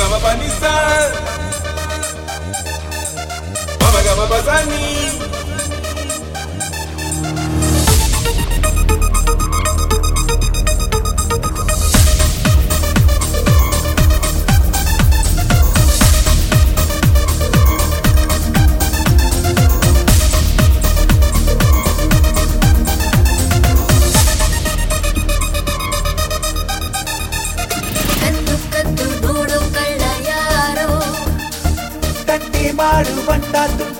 bangababanisa பாடு பண்டாத்தும்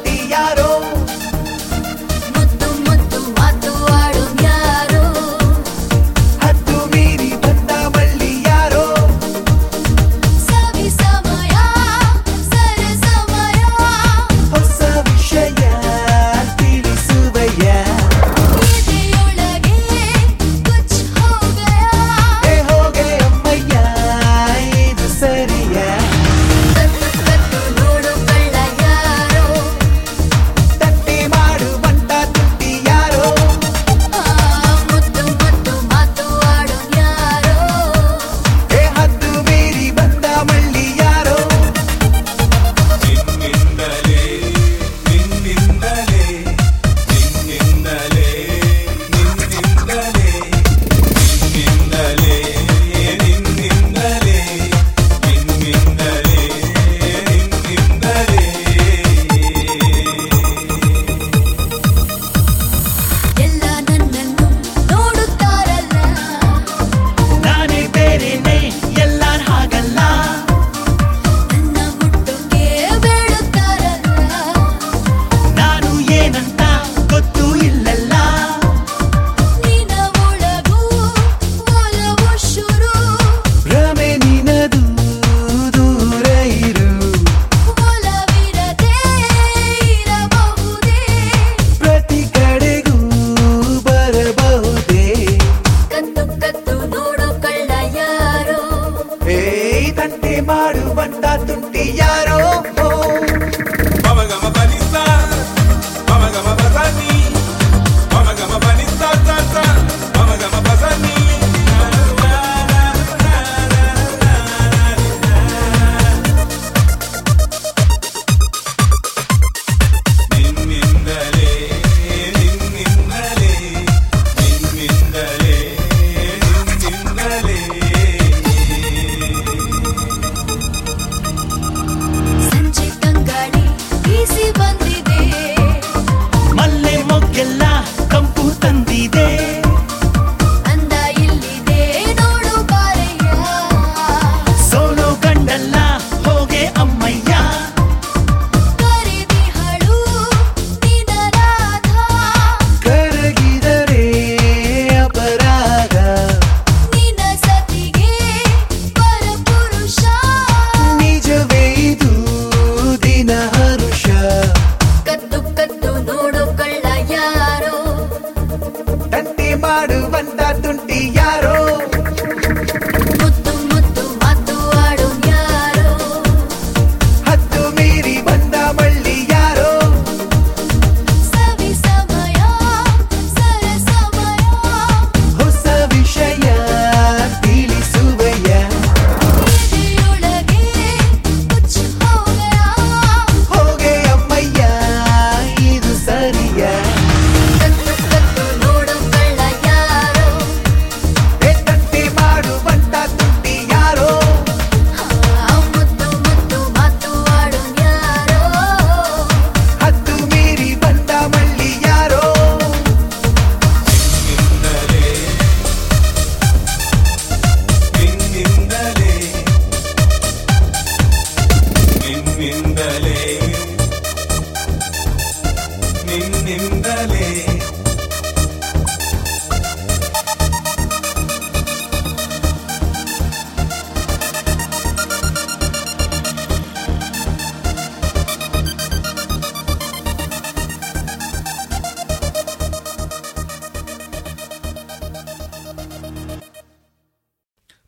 వాడు వంట తుంటి యార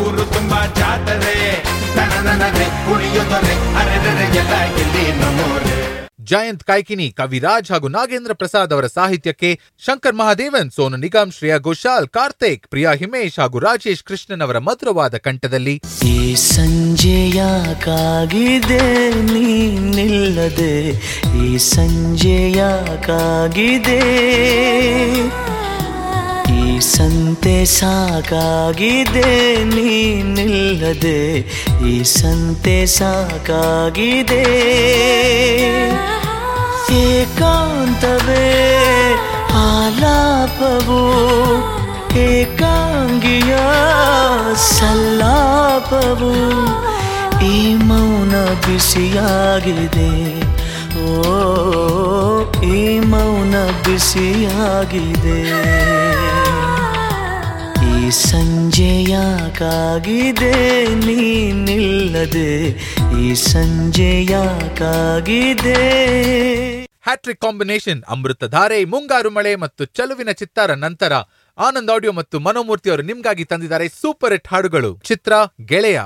ಊರು ತುಂಬಾ ಜಾತ್ರೆ. ಎಲ್ಲ ಇಲ್ಲಿ ನಮ್ಮೋರೆ ಜಯಂತ್ ಕಾಯ್ಕಿನಿ ಕವಿರಾಜ್ ಹಾಗೂ ನಾಗೇಂದ್ರ ಪ್ರಸಾದ್ ಅವರ ಸಾಹಿತ್ಯಕ್ಕೆ ಶಂಕರ್ ಮಹಾದೇವನ್ ಸೋನು ನಿಗಮ್ ಶ್ರೇಯಾ ಘೋಷಾಲ್ ಕಾರ್ತಿಕ್ ಪ್ರಿಯಾ ಹಿಮೇಶ್ ಹಾಗೂ ರಾಜೇಶ್ ಕೃಷ್ಣನ್ ಅವರ ಮಧುರವಾದ ಕಂಠದಲ್ಲಿ. ಈ ಸಂಜೆಯಾಕಾಗಿದೆ ನಿಲ್ಲದೆ? ಈ ಸಂಜೆಯಾಕಾಗಿದೆ ಈ ಸಂತೆ ಸಾಕಾಗಿದೆ, ನೀನಿಲ್ಲದೆ ಈ ಸಂತೆ ಸಾಕಾಗಿದೆ. ಏಕಾಂತವೇ ಆಲಾಪವು, ಏಕಾಂಗಿಯ ಸಲ್ಲಾಪವು ಈ ಮೌನ ಬಿಸಿಯಾಗಿದೆ. ಓ, ಈ ಮೌನ ಬಿಸಿಯಾಗಿದೆ. ಈ ಸಂಜೆಯಾಕಾಗಿದೆ ನೀನಿಲ್ಲದೆ ಈ ಸಂಜೆಯಾಕಾಗಿದೆ ಹ್ಯಾಟ್ರಿಕ್ ಕಾಂಬಿನೇಷನ್, ಅಮೃತಧಾರೆ, ಮುಂಗಾರು ಮಳೆ ಮತ್ತು ಚಲುವಿನ ಚಿತ್ತಾರ ನಂತರ ಆನಂದ್ ಆಡಿಯೋ ಮತ್ತು ಮನೋಮೂರ್ತಿ ಅವರು ನಿಮ್ಗಾಗಿ ತಂದಿದ್ದಾರೆ ಸೂಪರ್ ಹಿಟ್ ಹಾಡುಗಳು. ಚಿತ್ರ ಗೆಳೆಯ.